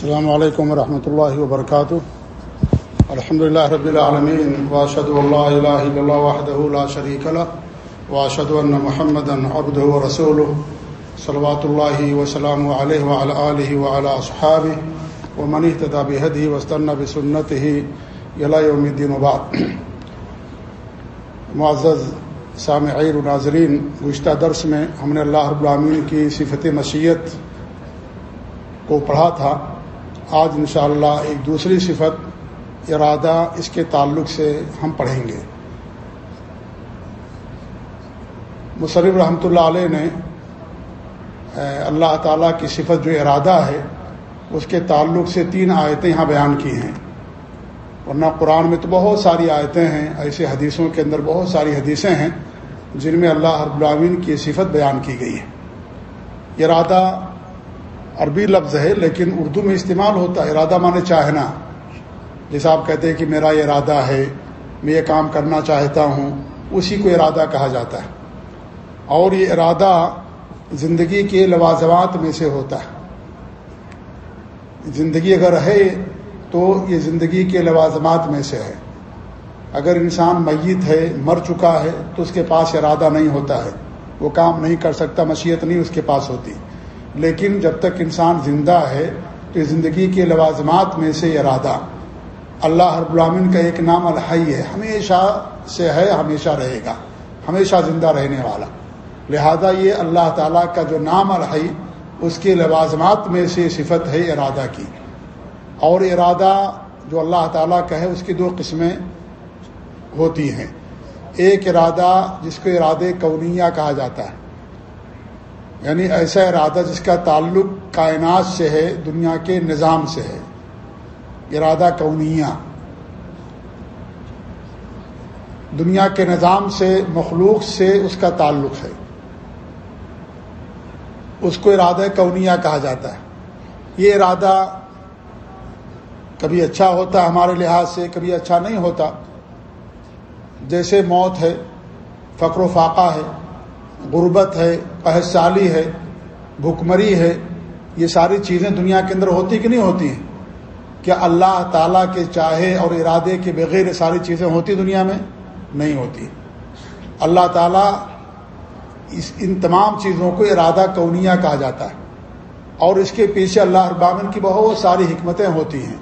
السلام علیکم ورحمۃ اللہ وبرکاتہ الحمد لله رب العالمين واشهد ان لا اله الا الله وحده لا شريك له واشهد ان محمدا عبده ورسوله، صلوات الله وسلامه عليه وعلى اله وعلى اصحابه ومن اهتدى بهديه واستنى بسنته الى يوم الدين وبعد. معزز سامعین و ناظرین، گزشتہ درس میں ہم نے اللہ رب العالمین کی صفت مشیت کو پڑھا تھا۔ آج انشاءاللہ ایک دوسری صفت ارادہ اس کے تعلق سے ہم پڑھیں گے۔ مصرف رحمۃ اللہ علیہ نے اللہ تعالیٰ کی صفت جو ارادہ ہے، اس کے تعلق سے تین آیتیں یہاں بیان کی ہیں۔ ورنہ قرآن میں تو بہت ساری آیتیں ہیں ایسے حدیثوں کے اندر بہت ساری حدیثیں ہیں، جن میں اللہ رب العالمین کی صفت بیان کی گئی ہے۔ ارادہ عربی لفظ ہے، لیکن اردو میں استعمال ہوتا ہے۔ ارادہ مانے چاہنا۔ جیسے آپ کہتے ہیں کہ میرا یہ ارادہ ہے، میں یہ کام کرنا چاہتا ہوں، اسی کو ارادہ کہا جاتا ہے۔ اور یہ ارادہ زندگی کے لوازمات میں سے ہوتا ہے۔ زندگی اگر ہے تو یہ زندگی کے لوازمات میں سے ہے۔ اگر انسان میت ہے، مر چکا ہے، تو اس کے پاس ارادہ نہیں ہوتا ہے۔ وہ کام نہیں کر سکتا، مشیت نہیں اس کے پاس ہوتی۔ لیکن جب تک انسان زندہ ہے تو زندگی کے لوازمات میں سے ارادہ۔ اللہ رب العامن کا ایک نام الحی ہے، ہمیشہ سے ہے، ہمیشہ رہے گا، ہمیشہ زندہ رہنے والا۔ لہذا یہ اللہ تعالیٰ کا جو نام الحی، اس کے لوازمات میں سے صفت ہے ارادہ کی۔ اور ارادہ جو اللہ تعالیٰ کا ہے، اس کی دو قسمیں ہوتی ہیں۔ ایک ارادہ جس کو ارادے کونیہ کہا جاتا ہے یعنی ایسا ارادہ جس کا تعلق کائنات سے ہے، دنیا کے نظام سے ہے۔ ارادہ کونیہ۔ دنیا کے نظام سے، مخلوق سے اس کا تعلق ہے۔ اس کو ارادہ کونیہ کہا جاتا ہے۔ یہ ارادہ کبھی اچھا ہوتا ہے ہمارے لحاظ سے، کبھی اچھا نہیں ہوتا۔ جیسے موت ہے، فقر و فاقہ ہے۔ غربت ہے قحط سالی ہے بھوکمری ہے، یہ ساری چیزیں دنیا کے اندر ہوتی کہ نہیں ہوتی ہیں؟ کیا اللہ تعالیٰ کے چاہے اور ارادے کے بغیر یہ ساری چیزیں ہوتی دنیا میں؟ نہیں ہوتی۔ اللہ تعالیٰ اس، ان تمام چیزوں کو ارادہ کونیہ کہا جاتا ہے۔ اور اس کے پیچھے اللہ ابامن کی بہت ساری حکمتیں ہوتی ہیں۔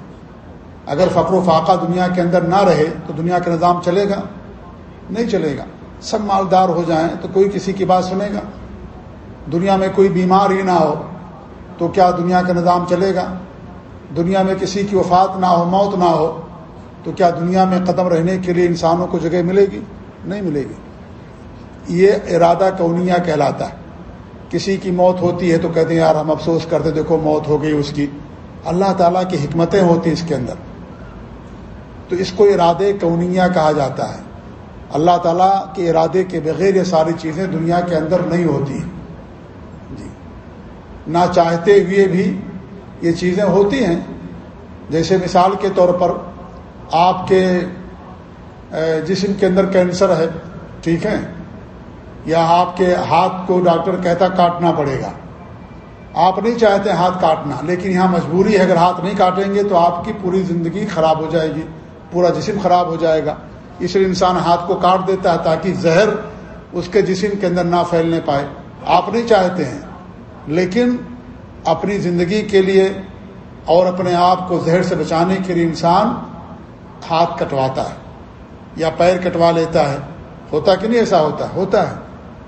اگر فقر و فاقہ دنیا کے اندر نہ رہے تو دنیا کا نظام چلے گا؟ نہیں چلے گا۔ سب مالدار ہو جائیں تو کوئی کسی کی بات سنے گا؟ دنیا میں کوئی بیمار ہی نہ ہو تو کیا دنیا کا نظام چلے گا؟ دنیا میں کسی کی وفات نہ ہو، موت نہ ہو تو کیا دنیا میں قدم رہنے کے لیے انسانوں کو جگہ ملے گی؟ نہیں ملے گی۔ یہ ارادہ کونیا کہلاتا ہے۔ کسی کی موت ہوتی ہے تو کہتے ہیں، یار ہم افسوس کرتے، دیکھو موت ہو گئی اس کی۔ اللہ تعالیٰ کی حکمتیں ہوتی اس کے اندر۔ تو اس کو ارادے کونیا کہا جاتا ہے۔ اللہ تعالیٰ کے ارادے کے بغیر یہ ساری چیزیں دنیا کے اندر نہیں ہوتی جی۔ نہ چاہتے ہوئے بھی یہ چیزیں ہوتی ہیں۔ جیسے مثال کے طور پر آپ کے جسم کے اندر کینسر ہے، ٹھیک ہے؟ یا آپ کے ہاتھ کو ڈاکٹر کہتا کاٹنا پڑے گا۔ آپ نہیں چاہتے ہاتھ کاٹنا، لیکن یہاں مجبوری ہے، اگر ہاتھ نہیں کاٹیں گے تو آپ کی پوری زندگی خراب ہو جائے گی، پورا جسم خراب ہو جائے گا۔ اس لیے انسان ہاتھ کو کاٹ دیتا ہے تاکہ زہر اس کے جسم کے اندر نہ پھیلنے پائے۔ آپ نہیں چاہتے ہیں، لیکن اپنی زندگی کے لیے اور اپنے آپ کو زہر سے بچانے کے لیے انسان ہاتھ کٹواتا ہے یا پیر کٹوا لیتا ہے۔ ہوتا کہ نہیں ایسا ہوتا؟ ہے ہوتا ہے۔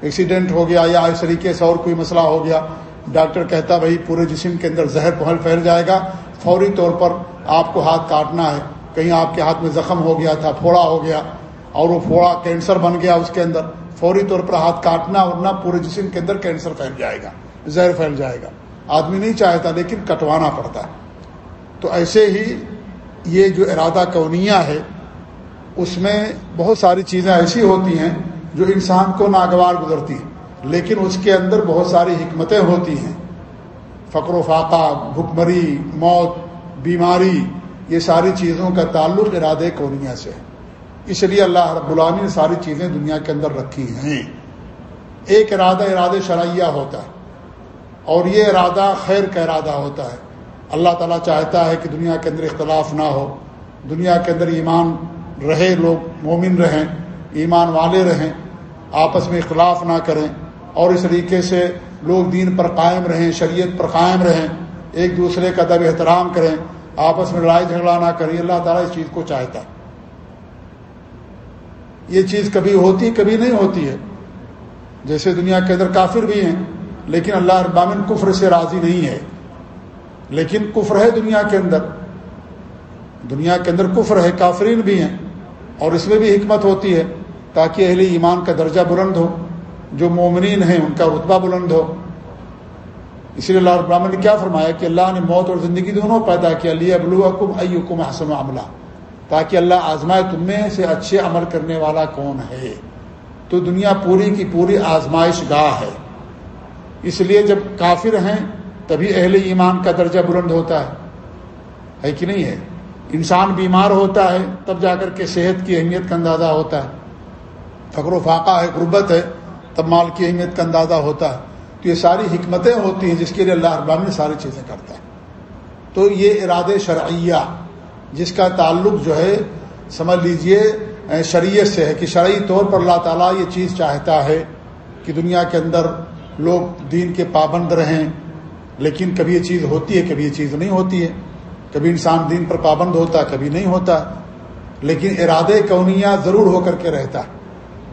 ایکسیڈنٹ ہو گیا یا اس طریقے سے اور کوئی مسئلہ ہو گیا، ڈاکٹر کہتا بھائی پورے جسم کے اندر زہر پہل پھیل جائے گا، فوری طور پر آپ کو ہاتھ کاٹنا ہے۔ کہیں آپ کے ہاتھ میں زخم ہو گیا تھا، پھوڑا ہو گیا اور وہ پھوڑا کینسر بن گیا اس کے اندر، فوری طور پر ہاتھ کاٹنا ورنہ پورے جسم کے اندر کینسر پھیل جائے گا، زہر پھیل جائے گا۔ آدمی نہیں چاہتا لیکن کٹوانا پڑتا ہے۔ تو ایسے ہی یہ جو ارادہ کونیا ہے، اس میں بہت ساری چیزیں ایسی ہوتی ہیں جو انسان کو ناگوار گزرتی ہیں، لیکن اس کے اندر بہت ساری حکمتیں ہوتی ہیں۔ فقر و فاقہ، بھکمری، موت، بیماری یہ ساری چیزوں کا تعلق ارادے کونیا سے ہے۔ اس لیے اللہ رب العامی نے ساری چیزیں دنیا کے اندر رکھی ہیں۔ ایک ارادہ ارادہ شرعیہ ہوتا ہے اور یہ ارادہ خیر کا ارادہ ہوتا ہے۔ اللہ تعالیٰ چاہتا ہے کہ دنیا کے اندر اختلاف نہ ہو، دنیا کے اندر ایمان رہے، لوگ مومن رہیں، ایمان والے رہیں، آپس میں اختلاف نہ کریں۔ اور اس طریقے سے لوگ دین پر قائم رہیں، شریعت پر قائم رہیں، ایک دوسرے کا ادب احترام کریں۔ آپس میں لڑائی جھگڑا نہ کریں، اللہ تعالیٰ اس چیز کو چاہتا ہے۔ یہ چیز کبھی ہوتی، کبھی نہیں ہوتی ہے۔ جیسے دنیا کے اندر کافر بھی ہیں، لیکن اللہ ابامن کفر سے راضی نہیں ہے۔ لیکن کفر ہے دنیا کے اندر۔ دنیا کے اندر کفر ہے، کافرین بھی ہیں۔ اور اس میں بھی حکمت ہوتی ہے تاکہ اہل ایمان کا درجہ بلند ہو۔ جو مومنین ہیں، ان کا رتبہ بلند ہو۔ اسی لیے اللہ ابراہن نے کیا فرمایا کہ اللہ نے موت اور زندگی دونوں پیدا کیا علی ابلو حکم حکم حسن عملہ تاکہ اللہ آزمائے تم میں سے اچھے عمل کرنے والا کون ہے؟ تو دنیا پوری کی پوری آزمائش گاہ ہے۔ اس لیے جب کافر ہیں، تبھی اہل ایمان کا درجہ بلند ہوتا ہے۔ ہے کہ نہیں ہے؟ انسان بیمار ہوتا ہے، تب جا کر کے صحت کی اہمیت کا اندازہ ہوتا ہے۔ فخر و فاقہ ہے، غربت ہے، تب مال کی اہمیت کا اندازہ ہوتا ہے۔ تو یہ ساری حکمتیں ہوتی ہیں جس کے لیے اللہ ابام نے ساری چیزیں کرتا ہے تو یہ اراد شرعیہ، جس کا تعلق جو ہے، سمجھ لیجیے شریعت سے ہے کہ شرعی طور پر اللہ تعالیٰ یہ چیز چاہتا ہے کہ دنیا کے اندر لوگ دین کے پابند رہیں، لیکن کبھی یہ چیز ہوتی ہے، کبھی یہ چیز نہیں ہوتی ہے۔ کبھی انسان دین پر پابند ہوتا ہے کبھی نہیں ہوتا۔ لیکن ارادے کونیا ضرور ہو کر کے رہتا۔ ہے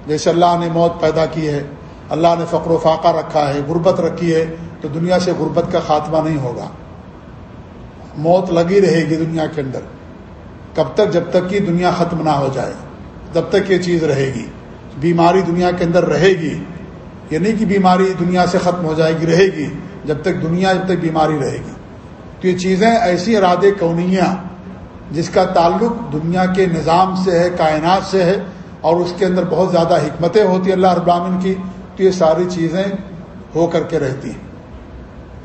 جیسے اللہ نے موت پیدا کی ہے اللہ نے فقر و فاقہ رکھا ہے، غربت رکھی ہے، تو دنیا سے غربت کا خاتمہ نہیں ہوگا۔ موت لگی رہے گی دنیا کے اندر۔ کب تک؟ جب تک کہ دنیا ختم نہ ہو جائے۔ جب تک یہ چیز رہے گی۔ بیماری دنیا کے اندر رہے گی۔ یہ نہیں کہ بیماری دنیا سے ختم ہو جائے گی، رہے گی۔ جب تک دنیا، جب تک بیماری رہے گی۔ تو یہ چیزیں ایسی ارادے کونیاں جس کا تعلق دنیا کے نظام سے ہے، کائنات سے ہے، اور اس کے اندر بہت زیادہ حکمتیں ہوتی ہیں اللہ ابراہین کی۔ تو یہ ساری چیزیں ہو کر کے رہتی ہیں۔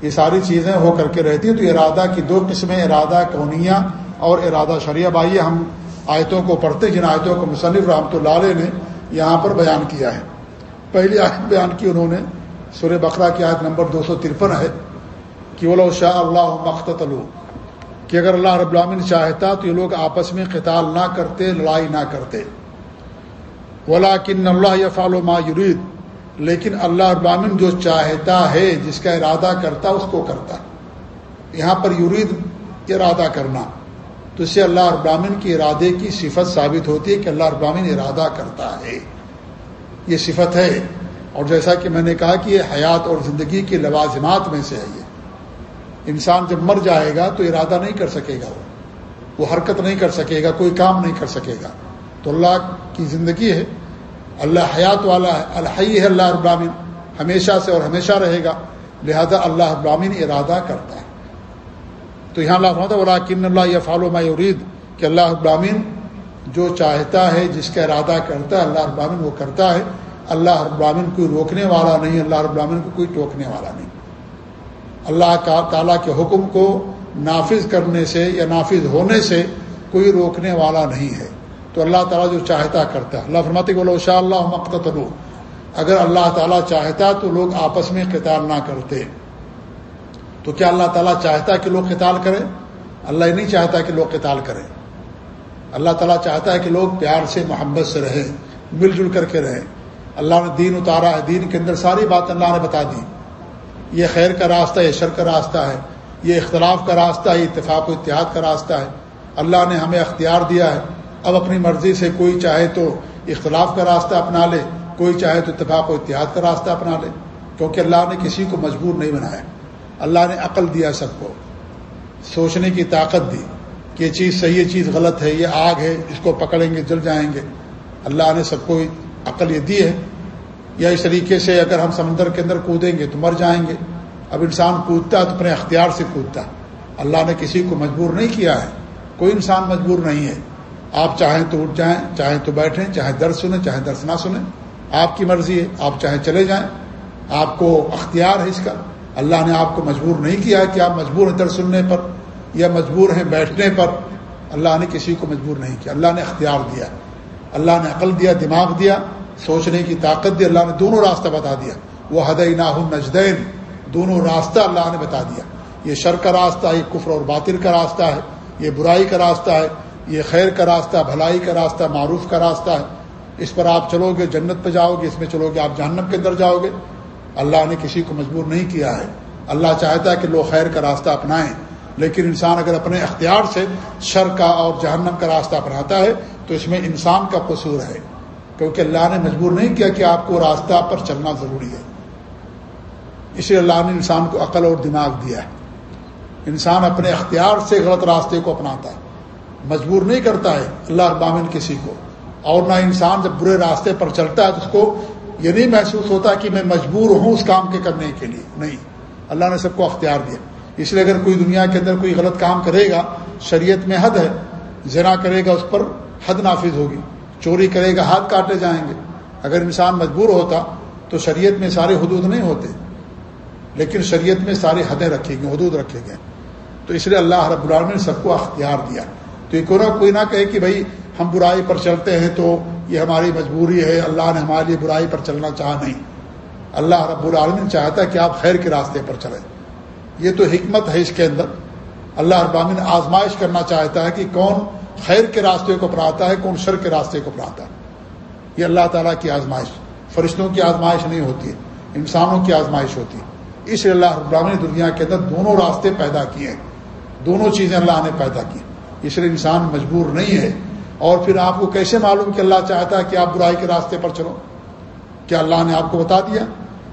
یہ ساری چیزیں ہو کر کے رہتی ہیں تو ارادہ کی دو قسمیں، ارادہ کونیا اور ارادہ شریعہ۔ بھائی ہم آیتوں کو پڑھتے، جن آیتوں کو مصنف رحمۃ اللہ علیہ نے یہاں پر بیان کیا ہے۔ پہلی آیت بیان کی انہوں نے، سورہ بقرہ کی آیت نمبر دو سو ترپن ہے، کہ وہ شاہ اللہ مخت کہ اگر اللہ رب العالمین چاہتا تو یہ لوگ آپس میں قتال نہ کرتے، لڑائی نہ کرتے۔ ولا کن اللہ یا فالو ما یرید لیکن اللہ ابامن جو چاہتا ہے، جس کا ارادہ کرتا، اس کو کرتا۔ یہاں پر یرید ارادہ کرنا۔ تو اس سے اللہ ابامن کی ارادے کی صفت ثابت ہوتی ہے کہ اللہ ابامن ارادہ کرتا ہے۔ یہ صفت ہے۔ اور جیسا کہ میں نے کہا کہ یہ حیات اور زندگی کی لوازمات میں سے ہے یہ۔ انسان جب مر جائے گا تو ارادہ نہیں کر سکے گا۔ وہ وہ حرکت نہیں کر سکے گا، کوئی کام نہیں کر سکے گا۔ تو اللہ کی زندگی ہے۔ اللہ حیات والا ہے، الحی ہے اللہ ابراہین ہمیشہ سے اور ہمیشہ رہے گا۔ لہذا اللہ ابراہین ارادہ کرتا ہے۔ تو یہاں اللہ اللہ کن اللہ یہ فالو میورید کہ اللہ ابراہین جو چاہتا ہے، جس کا ارادہ کرتا ہے، اللہ ابراہین وہ کرتا ہے۔ اللہ ابراہین کوئی روکنے والا نہیں، اللہ ابراہین کو کوئی ٹوکنے والا نہیں۔ اللہ تعالیٰ کے حکم کو نافذ کرنے سے یا نافذ ہونے سے کوئی روکنے والا نہیں ہے۔ تو اللہ تعالیٰ جو چاہتا کرتا ہے۔ اللہ فرماتے بولو شاء اللہ مقت اگر اللہ تعالیٰ چاہتا تو لوگ آپس میں قتال نہ کرتے۔ تو کیا اللہ تعالیٰ چاہتا کہ لوگ قتال کریں؟ اللہ نہیں چاہتا کہ لوگ قتال کریں۔ اللہ تعالیٰ چاہتا ہے کہ لوگ پیار سے، محبت سے رہیں، مل جل کر کے رہیں۔ اللہ نے دین اتارا ہے، دین کے اندر ساری بات اللہ نے بتا دی۔ یہ خیر کا راستہ ہے شر کا راستہ ہے۔ یہ اختلاف کا راستہ ہے اتفاق و اتحاد کا راستہ ہے۔ اللہ نے ہمیں اختیار دیا ہے۔ اب اپنی مرضی سے کوئی چاہے تو اختلاف کا راستہ اپنا لے، کوئی چاہے تو اتفاق و اتحاد کا راستہ اپنا لے، کیونکہ اللہ نے کسی کو مجبور نہیں بنایا۔ اللہ نے عقل دیا سب کو، سوچنے کی طاقت دی کہ یہ چیز صحیح، یہ چیز غلط ہے، یہ آگ ہے، اس کو پکڑیں گے، جل جائیں گے۔ اللہ نے سب کو عقل یہ دی ہے۔ یا اس طریقے سے اگر ہم سمندر کے اندر کودیں گے تو مر جائیں گے۔ اب انسان کودتا ہے تو اپنے اختیار سے کودتا۔ اللہ نے کسی کو مجبور نہیں کیا ہے۔ کوئی انسان مجبور نہیں ہے۔ آپ چاہیں تو اٹھ جائیں، چاہیں تو بیٹھیں چاہے درس سنیں چاہے درس نہ سنیں۔ آپ کی مرضی ہے، آپ چاہیں چلے جائیں۔ آپ کو اختیار ہے اس کا۔ اللہ نے آپ کو مجبور نہیں کیا کہ آپ مجبور ہیں درس سننے پر یا مجبور ہیں بیٹھنے پر۔ اللہ نے کسی کو مجبور نہیں کیا۔ اللہ نے اختیار دیا۔ اللہ نے عقل دیا، دماغ دیا، سوچنے کی طاقت دی، اللہ نے دونوں راستہ بتا دیا۔ وہ حد ناہ نجدین دونوں راستہ اللہ نے بتا دیا۔ یہ شر کا راستہ یہ کفر اور باطل کا راستہ ہے، یہ برائی کا راستہ ہے۔ یہ خیر کا راستہ، بھلائی کا راستہ، معروف کا راستہ ہے۔ اس پر آپ چلو گے جنت پہ جاؤ گے اس میں چلو گے آپ جہنم کے اندر جاؤ گے اللہ نے کسی کو مجبور نہیں کیا ہے۔ اللہ چاہتا ہے کہ لوگ خیر کا راستہ اپنائیں۔ لیکن انسان اگر اپنے اختیار سے شر کا اور جہنم کا راستہ اپناتا ہے، تو اس میں انسان کا قصور ہے۔ کیونکہ اللہ نے مجبور نہیں کیا کہ آپ کو راستہ پر چلنا ضروری ہے۔ اس لیے اللہ نے انسان کو عقل اور دماغ دیا ہے۔ انسان اپنے اختیار سے غلط راستے کو اپناتا ہے۔ مجبور نہیں کرتا ہے اللہ ابامن کسی کو۔ اور نہ انسان جب برے راستے پر چلتا ہے تو اس کو یہ نہیں محسوس ہوتا کہ میں مجبور ہوں اس کام کے کرنے کے لیے۔ نہیں، اللہ نے سب کو اختیار دیا۔ اس لیے اگر کوئی دنیا کے اندر کوئی غلط کام کرے گا، شریعت میں حد ہے، زنا کرے گا، اس پر حد نافذ ہوگی۔ چوری کرے گا، ہاتھ کاٹے جائیں گے۔ اگر انسان مجبور ہوتا تو شریعت میں سارے حدود نہیں ہوتے، لیکن شریعت میں ساری حدیں رکھی گئی، حدود رکھے گئے۔ تو اس لیے اللہ رب العالمین نے سب کو اختیار دیا۔ تو یہ کوئی کوئی نہ کہے کہ بھائی ہم برائی پر چلتے ہیں تو یہ ہماری مجبوری ہے، اللہ نے ہمارے لیے برائی پر چلنا چاہ نہیں۔ اللہ رب العالمین چاہتا ہے کہ آپ خیر کے راستے پر چلیں۔ یہ تو حکمت ہے اس کے اندر۔ اللہ ابامن آزمائش کرنا چاہتا ہے کہ کون خیر کے راستے کو اپناتا ہے، کون شر کے راستے کو اپناتا ہے۔ یہ اللہ تعالیٰ کی آزمائش۔ فرشتوں کی آزمائش نہیں ہوتی ہے انسانوں کی آزمائش ہوتی۔ ہے اس لیے اللہ ابراہین نے دنیا کے اندر دونوں راستے پیدا کیے۔ ہیں دونوں چیزیں اللہ نے پیدا کی۔ اس لیے انسان مجبور نہیں ہے اور پھر آپ کو کیسے معلوم کہ اللہ چاہتا ہے کہ آپ برائی کے راستے پر چلو؟ کیا اللہ نے آپ کو بتا دیا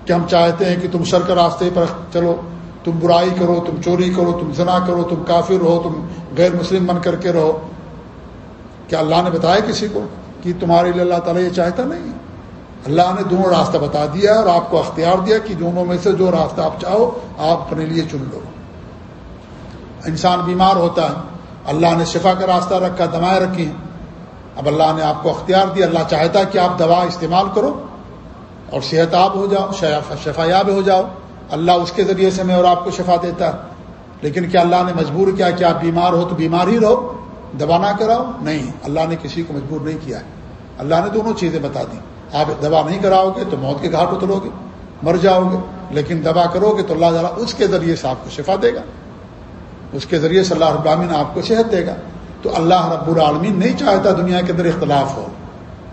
کہ ہم چاہتے ہیں کہ تم شر کے راستے پر چلو؟ تم برائی کرو، تم چوری کرو، تم زنا کرو، تم کافر رہو تم غیر مسلم بن کر کے رہو۔ کیا اللہ نے بتایا کسی کو کہ تمہارے لیے اللہ تعالیٰ یہ چاہتا نہیں؟ اللہ نے دونوں راستہ بتا دیا اور آپ کو اختیار دیا کہ دونوں میں سے جو راستہ آپ چاہو، آپ اپنے لیے چن لو۔ انسان بیمار ہوتا ہے۔ اللہ نے شفا کا راستہ رکھا، دوائیں رکھی ہیں۔ اب اللہ نے آپ کو اختیار دیا، اللہ چاہتا ہے کہ آپ دوا استعمال کرو اور صحت یاب ہو جاؤ، شفا یاب ہو جاؤ۔ اللہ اس کے ذریعے سے میں اور آپ کو شفا دیتا ہے۔ لیکن کیا اللہ نے مجبور کیا کہ آپ بیمار ہو تو بیمار ہی رہو؟ دوا نہ کراؤ؟ نہیں، اللہ نے کسی کو مجبور نہیں کیا ہے۔ اللہ نے دونوں چیزیں بتا دی آپ دوا نہیں کراؤ گے تو موت کے گھاٹ اترو گے، مر جاؤ گے، لیکن دوا کرو گے تو اللہ تعالیٰ اس کے ذریعے سے آپ کو شفا دے گا۔ اس کے ذریعے سے اللہ رب العالمین آپ کو صحت دے گا۔ تو اللہ رب العالمین نہیں چاہتا دنیا کے اندر اختلاف ہو۔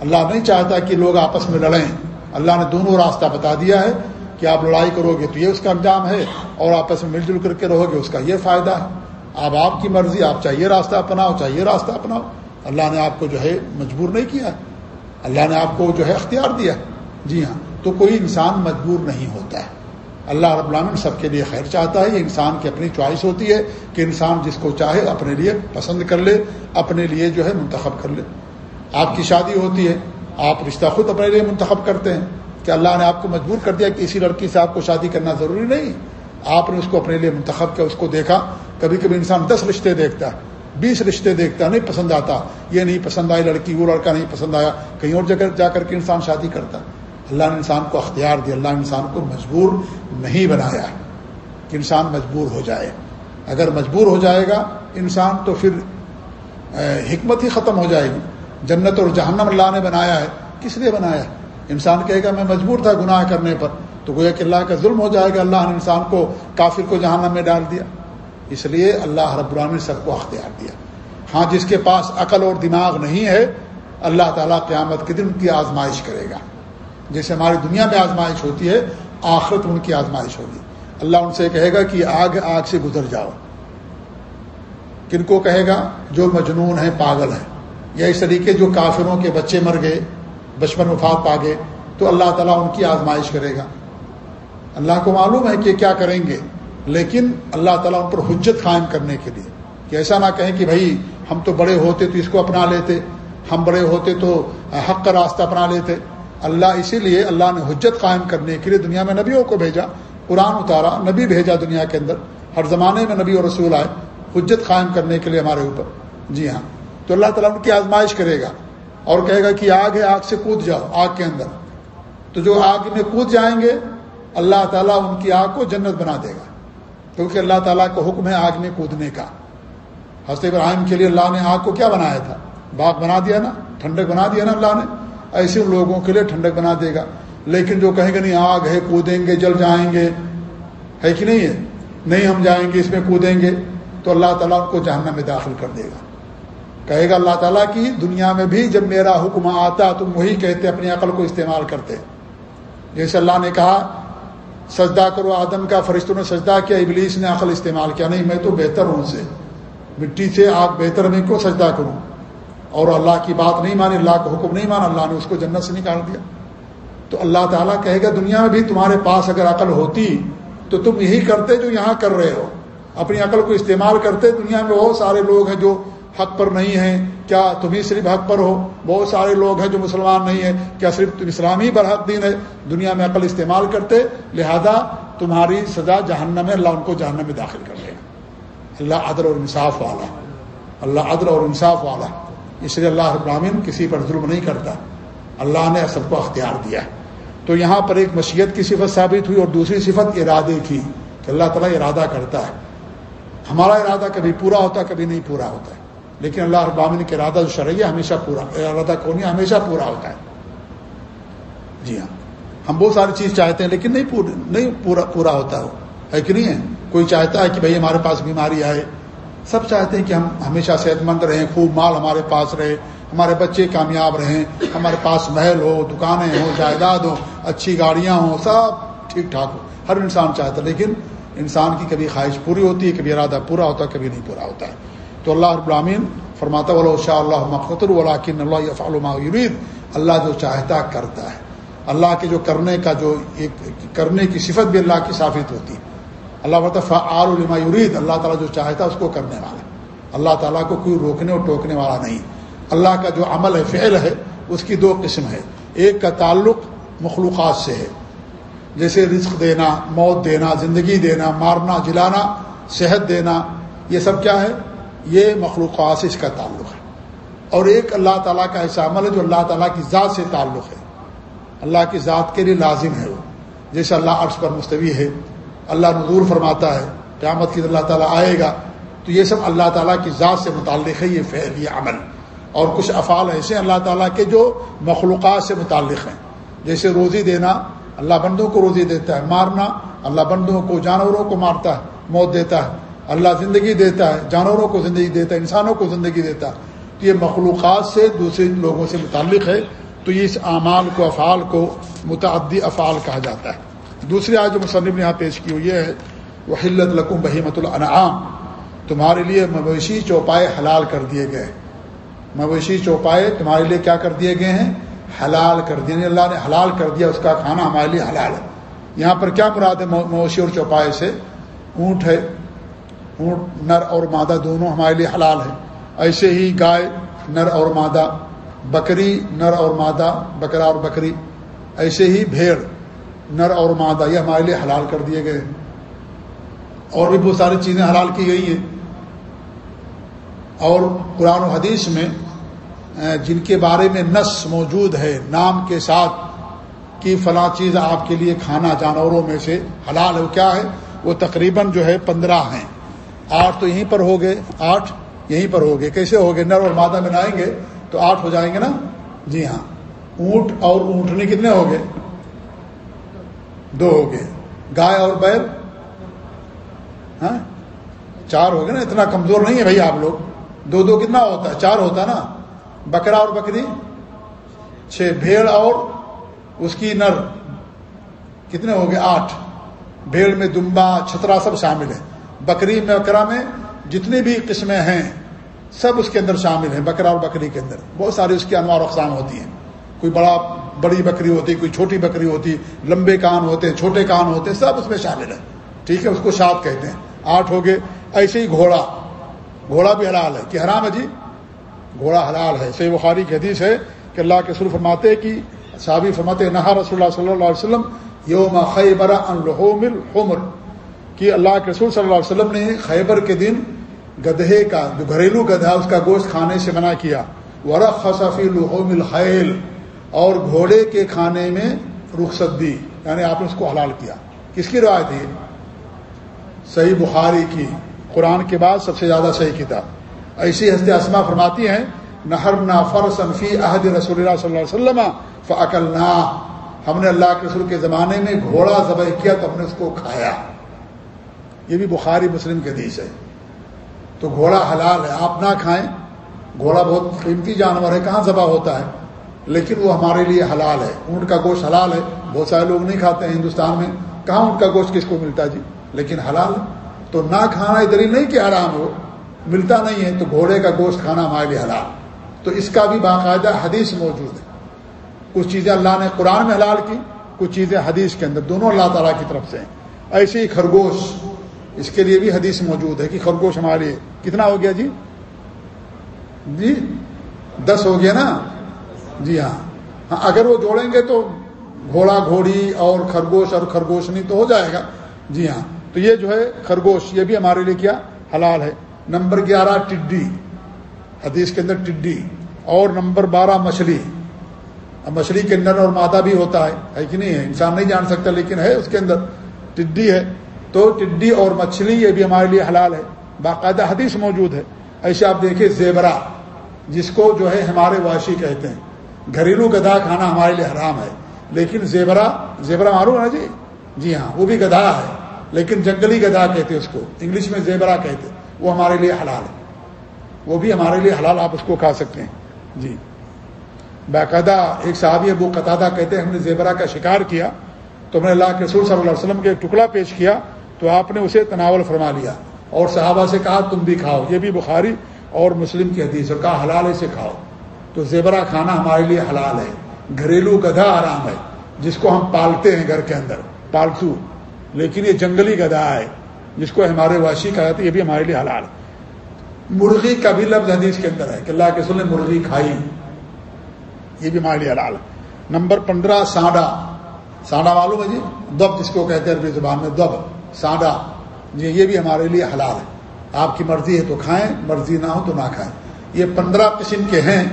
اللہ نہیں چاہتا کہ لوگ آپس میں لڑیں۔ اللہ نے دونوں راستہ بتا دیا ہے کہ آپ لڑائی کرو گے تو یہ اس کا انجام ہے اور آپس میں مل جل کر کے رہو گے، اس کا یہ فائدہ ہے۔ اب آپ کی مرضی، آپ چاہیے راستہ اپناؤ، چاہیے راستہ اپناؤ۔ اللہ نے آپ کو جو ہے مجبور نہیں کیا۔ اللہ نے آپ کو جو ہے اختیار دیا۔ جی ہاں تو کوئی انسان مجبور نہیں ہوتا ہے۔ اللہ رب العالمین سب کے لیے خیر چاہتا ہے، یہ انسان کی اپنی چوائس ہوتی ہے کہ انسان جس کو چاہے اپنے لیے پسند کر لے، اپنے لیے جو ہے منتخب کر لے۔ آپ کی شادی ہوتی ہے، آپ رشتہ خود اپنے لیے منتخب کرتے ہیں۔ کہ اللہ نے آپ کو مجبور کر دیا کہ اسی لڑکی سے آپ کو شادی کرنا ضروری نہیں۔ آپ نے اس کو اپنے لیے منتخب کیا، اس کو دیکھا۔ کبھی کبھی انسان دس رشتے دیکھتا ہے بیس رشتے دیکھتا، نہیں پسند آتا۔ یہ نہیں پسند آئی لڑکی، وہ لڑکا نہیں پسند آیا۔ کہیں اور جگہ جا کر کے انسان شادی کرتا۔ اللہ نے انسان کو اختیار دیا، اللہ نے انسان کو مجبور نہیں بنایا کہ انسان مجبور ہو جائے۔ اگر مجبور ہو جائے گا، انسان تو پھر حکمت ہی ختم ہو جائے گی۔ جنت اور جہنم اللہ نے بنایا ہے۔ کس لیے بنایا انسان کہے گا، میں مجبور تھا گناہ کرنے پر۔ تو گویا کہ اللہ کا ظلم ہو جائے گا، اللہ نے انسان کو، کافر کو جہنم میں ڈال دیا۔ اس لیے اللہ رب العالمین سب کو اختیار دیا۔ ہاں جس کے پاس عقل اور دماغ نہیں ہے، اللہ تعالیٰ قیامت کے دن کی آزمائش کرے گا۔ جیسے ہماری دنیا میں آزمائش ہوتی ہے، آخرت ان کی آزمائش ہوگی۔ اللہ ان سے کہے گا کہ آگ آگ سے گزر جاؤ۔ کن کو کہے گا؟ جو مجنون ہیں، پاگل ہیں۔ یا اس طریقے جو کافروں کے بچے مر گئے، بچپن وفات پا گئے، تو اللہ تعالیٰ ان کی آزمائش کرے گا۔ اللہ کو معلوم ہے کہ کیا کریں گے، لیکن اللہ تعالیٰ ان پر حجت قائم کرنے کے لیے۔ کہ ایسا نہ کہیں کہ بھائی، ہم تو بڑے ہوتے تو اس کو اپنا لیتے، ہم بڑے ہوتے تو حق کا راستہ اپنا لیتے۔ اللہ اسی لیے اللہ نے حجت قائم کرنے کے لیے دنیا میں نبیوں کو بھیجا، قرآن اتارا، نبی بھیجا دنیا کے اندر۔ ہر زمانے میں نبی اور رسول آئے، حجت قائم کرنے کے لیے ہمارے اوپر۔ جی ہاں۔ تو اللہ تعالیٰ ان کی آزمائش کرے گا اور کہے گا کہ آگ ہے، آگ سے کود جاؤ، آگ کے اندر۔ تو جو آگ میں کود جائیں گے، اللہ تعالیٰ ان کی آگ کو جنت بنا دے گا۔ کیونکہ اللہ تعالیٰ کو حکم ہے آگ میں کودنے کا۔ حضرت ابراہیم کے لیے اللہ نے آگ کو کیا بنایا تھا؟ باغ بنا دیا نا، ٹھنڈک بنا دیا نا اللہ نے۔ ایسے لوگوں کے لیے ٹھنڈک بنا دے گا۔ لیکن جو کہیں گے نہیں، آگ ہے، کودیں گے، جل جائیں گے۔ ہے کہ نہیں ہے؟ نہیں ہم جائیں گے، اس میں کودیں گے۔ تو اللہ تعالیٰ ان کو جہنم میں داخل کر دے گا۔ کہے گا اللہ تعالیٰ کی دنیا میں بھی جب میرا حکم آتا، تم وہی کہتے، اپنی عقل کو استعمال کرتے۔ جیسے اللہ نے کہا، سجدہ کرو، آدم کا فرشتوں نے سجدہ کیا، ابلیس نے عقل استعمال کیا۔ نہیں، میں تو بہتر ہوں سے۔ مٹی سے آگ بہتر میں کیوں سجدہ کروں؟ اور اللہ کی بات نہیں مانی، اللہ کا حکم نہیں مانا، اللہ نے اس کو جنت سے نکال دیا۔ تو اللہ تعالیٰ کہے گا، دنیا میں بھی تمہارے پاس اگر عقل ہوتی تو تم یہی کرتے جو یہاں کر رہے ہو۔ اپنی عقل کو استعمال کرتے، دنیا میں بہت سارے لوگ ہیں جو حق پر نہیں ہیں۔ کیا تم ہی صرف حق پر ہو؟ بہت سارے لوگ ہیں جو مسلمان نہیں ہیں۔ کیا صرف تم اسلام ہی برحق دین ہے؟ دنیا میں عقل استعمال کرتے، لہذا تمہاری سزا جہنم میں اللہ ان کو جہنم میں داخل کر لے اللہ عدل اور انصاف والا۔ اللہ عدل اور انصاف والا۔ اس لیے اللہ ابراہین کسی پر ظلم نہیں کرتا۔ اللہ نے سب کو اختیار دیا۔ ہے تو یہاں پر ایک مشیت کی صفت ثابت ہوئی اور دوسری صفت ارادے کی کہ اللہ تعالیٰ ارادہ کرتا ہے۔ ہمارا ارادہ کبھی پورا ہوتا ہے کبھی نہیں پورا ہوتا۔ ہے لیکن اللہ ابامن کا ارادہ جو شرعیہ ہمیشہ پورا، ارادہ کونی ہمیشہ پورا ہوتا ہے۔ جی ہاں۔ ہم بہت ساری چیز چاہتے ہیں لیکن نہیں پورا نہیں پورا پورا ہوتا۔ ہو ہے کہ نہیں ہے؟ کوئی چاہتا ہے کہ بھائی ہمارے پاس بیماری آئے۔ سب چاہتے ہیں کہ ہم ہمیشہ صحت مند رہیں، خوب مال ہمارے پاس رہے، ہمارے بچے کامیاب رہیں، ہمارے پاس محل ہو، دکانیں ہوں، جائیداد ہو اچھی گاڑیاں ہوں، سب ٹھیک ٹھاک ہو۔ ہر انسان چاہتا ہے، لیکن انسان کی کبھی خواہش پوری ہوتی ہے، کبھی ارادہ پورا ہوتا ہے، کبھی نہیں پورا ہوتا ہے۔ تو اللہ ابراہین فرماتا ولا شاء اللہ مقتر ولاکن اللہ فعلما یرید اللہ جو چاہتا کرتا ہے۔ اللہ کے جو کرنے کا جو ایک کرنے کی صفت بھی اللہ کی ثابت ہوتی ہے۔ اللہ فعال علما یرید اللہ تعالیٰ جو چاہتا ہے اس کو کرنے والا اللہ تعالیٰ کو کوئی روکنے اور ٹوکنے والا نہیں۔ اللہ کا جو عمل ہے، فعل ہے، اس کی دو قسم ہے۔ ایک کا تعلق مخلوقات سے ہے۔ جیسے رزق دینا، موت دینا، زندگی دینا، مارنا، جلانا، صحت دینا، یہ سب کیا ہے؟ یہ مخلوقات سے اس کا تعلق ہے۔ اور ایک اللہ تعالیٰ کا ایسا عمل ہے جو اللہ تعالیٰ کی ذات سے تعلق ہے۔ اللہ کی ذات کے لیے لازم ہے وہ۔ جیسے اللہ عرض پر مستوی ہے اللہ نظور فرماتا ہے، قیامت کی اللہ تعالیٰ آئے گا۔ تو یہ سب اللہ تعالیٰ کی ذات سے متعلق ہے، یہ فعل، یہ عمل۔ اور کچھ افعال ایسے اللہ تعالیٰ کے جو مخلوقات سے متعلق ہیں۔ جیسے روزی دینا، اللہ بندوں کو روزی دیتا ہے، مارنا۔ اللہ بندوں کو، جانوروں کو مارتا ہے، موت دیتا ہے۔ اللہ زندگی دیتا ہے، جانوروں کو زندگی دیتا ہے، انسانوں کو زندگی دیتا ہے۔ تو یہ مخلوقات سے دوسرے لوگوں سے متعلق ہے۔ تو یہ اس اعمال کو، افعال کو متعدی افعال کہا جاتا ہے۔ دوسری آج جو مصنف نے یہاں پیش کی ہوئی ہے وہ حلت لقم بہیمت الانعام تمہارے لیے مویشی چوپائے حلال کر دیے گئے مویشی چوپائے تمہارے لیے کیا کر دیے گئے ہیں؟ حلال کر دیے۔ یعنی اللہ نے حلال کر دیا، اس کا کھانا ہمارے لیے حلال ہے۔ یہاں پر کیا مراد ہے مویشی اور چوپائے سے؟ اونٹ ہے، اونٹ، نر اور مادہ دونوں ہمارے لیے حلال ہے ایسے ہی گائے، نر اور مادہ، بکری، نر اور مادہ، بکرا اور بکری۔ ایسے ہی بھیڑ۔ نر اور مادہ یہ ہمارے لیے حلال کر دیے گئے اور بھی بہت ساری چیزیں حلال کی گئی ہیں۔ اور قرآن و حدیث میں جن کے بارے میں نس موجود ہے، نام کے ساتھ کہ فلاں چیز آپ کے لیے کھانا جانوروں میں سے حلال ہے، وہ کیا ہے؟ وہ تقریباً جو ہے پندرہ ہیں۔ آٹھ تو یہیں پر ہو گئے آٹھ یہیں پر ہو گئے کیسے ہو گئے نر اور مادہ میں گے تو آٹھ ہو جائیں گے نا؟ جی ہاں۔ اونٹ اور اونٹنی کتنے ہو گئے دو ہو گئے۔ گائے اور بیل ہاں؟ چار ہو گئے نا، اتنا کمزور نہیں ہے بھائی آپ لوگ۔ دو دو کتنا ہوتا ہے؟ چار ہوتا ہے نا۔ بکرا اور بکری۔ چھ، بھیڑ اور اس کی نر۔ کتنے ہو گئے؟ آٹھ۔ بھیڑ میں دمبا، چھترا سب شامل ہے بکری میں، بکرا میں جتنی بھی قسمیں ہیں، سب اس کے اندر شامل ہیں، بکرا اور بکری کے اندر۔ بہت ساری اس کی انوار اقسام ہوتی ہیں۔ کوئی بڑا بڑی بکری ہوتی، کوئی چھوٹی بکری ہوتی، لمبے کان ہوتے ہیں چھوٹے کان ہوتے ہیں سب اس میں شامل ہے ٹھیک ہے، اس کو شاد کہتے ہیں۔ آٹھ ہو گئے، ایسے ہی گھوڑا۔ گھوڑا بھی حلال ہے۔ کہ حرام ہے جی؟ گھوڑا حلال ہے۔ سی بخاری کی حدیث ہے کہ اللہ کے سر فرماتے کہ صحابی فرماتے نہا رسول اللہ صلی اللہ علیہ وسلم یوم خیبر ان کہ اللہ کے رسول صلی اللہ علیہ وسلم نے خیبر کے دن گدھے کا، جو گھریلو گدھا، اس کا گوشت کھانے سے منع کیا۔ ورق خصفی لحوم الخیل اور گھوڑے کے کھانے میں رخصت دی یعنی آپ نے اس کو حلال کیا۔ کس کی روایت ہے صحیح بخاری کی۔ قرآن کے بعد سب سے زیادہ صحیح کتاب۔ ایسی ہستے اسما فرماتی ہیں نہر نا فرسنفی عہد رسول اللہ صلی اللہ علیہ وسلم فعقل ہم نے اللہ کے رسول کے زمانے میں گھوڑا ذبح کیا تو ہم نے اس کو کھایا۔ یہ بھی بخاری مسلم کے حدیث ہے۔ تو گھوڑا حلال ہے، آپ نہ کھائیں۔ گھوڑا بہت قیمتی جانور ہے، کہاں ذبح ہوتا ہے؟ لیکن وہ ہمارے لیے حلال ہے۔ اونٹ کا گوشت حلال ہے۔ بہت سارے لوگ نہیں کھاتے ہیں ہندوستان میں۔ کہاں اونٹ کا گوشت کس کو ملتا جی؟ لیکن حلال ہے۔ تو نہ کھانا ادھر نہیں کہ آرام ہو۔ ملتا نہیں ہے تو گھوڑے کا گوشت کھانا ہمارے لیے حلال۔ تو اس کا بھی باقاعدہ حدیث موجود ہے۔ کچھ چیزیں اللہ نے قرآن میں حلال کی، کچھ چیزیں حدیث کے اندر۔ دونوں اللہ تعالیٰ کی طرف سے ہیں۔ ایسے ہی خرگوش۔ اس کے لیے بھی حدیث موجود ہے کہ خرگوش ہمارے لیے کتنا ہو گیا جی؟ جی دس ہو گیا نا۔ جی ہاں. ہاں اگر وہ جوڑیں گے تو گھوڑا گھوڑی اور خرگوش اور خرگوش نہیں تو ہو جائے گا. جی ہاں. تو یہ جو ہے خرگوش، یہ بھی ہمارے لیے کیا؟ حلال ہے. نمبر گیارہ، ٹڈی. حدیث کے اندر ٹڈی. اور نمبر بارہ، مچھلی. مچھلی کے اندر اور مادہ بھی ہوتا ہے. ہے کہ نہیں؟ ہے انسان نہیں جان سکتا، لیکن ہے اس کے اندر. ٹڈی ہے. تو ٹڈی اور مچھلی، یہ بھی ہمارے لیے حلال ہے. باقاعدہ حدیث موجود ہے. ایسے آپ دیکھیں زیبرا جس کو جو ہے ہمارے واشی کہتے ہیں. گھریلو گدھا کھانا ہمارے لیے حرام ہے۔ لیکن زیبرا زیبرا معروف ہے جی؟ جی ہاں وہ بھی گدھا ہے۔ لیکن جنگلی گدھا کہتے اس کو۔ انگلش میں زیبرا کہتے وہ ہمارے لیے حلال ہے۔ وہ بھی ہمارے لیے حلال آپ اس کو کھا سکتے ہیں۔ جی۔ باقاعدہ ایک صحابی ابو قطادہ کہتے ہیں، ہم نے زیبرا کا شکار کیا۔ تو ہم نے اللہ کے رسول صلی اللہ علیہ وسلم کے ٹکڑا پیش کیا۔ تو آپ نے اسے تناول فرما لیا۔ اور صحابہ سے کہا، تم بھی کھاؤ۔ یہ بھی بخاری اور مسلم کی حدیث اور کہا، حلال سے کھاؤ۔ تو زیبرا کھانا ہمارے لیے حلال ہے۔ گھریلو گدھا آرام ہے، جس کو ہم پالتے ہیں گھر کے اندر، پالتو۔ لیکن یہ جنگلی گدھا ہے، جس کو ہمارے واشی کہا جاتا ہے، یہ بھی ہمارے لیے حلال ہے۔ مرغی کا بھی لفظ حدیث کے اندر ہے کہ اللہ کے سن نے مرغی کھائی۔ یہ بھی ہمارے لیے حلال ہے۔ نمبر پندرہ، سانڈا۔ سانڈا معلوم ہے جی؟ دب، جس کو کہتے ہیں عربی زبان میں، دب۔ سانڈا۔ جی یہ بھی ہمارے لیے حلال ہے۔ آپ کی مرضی ہے تو کھائیں، مرضی نہ ہو تو نہ کھائیں۔ یہ پندرہ قسم کے ہیں۔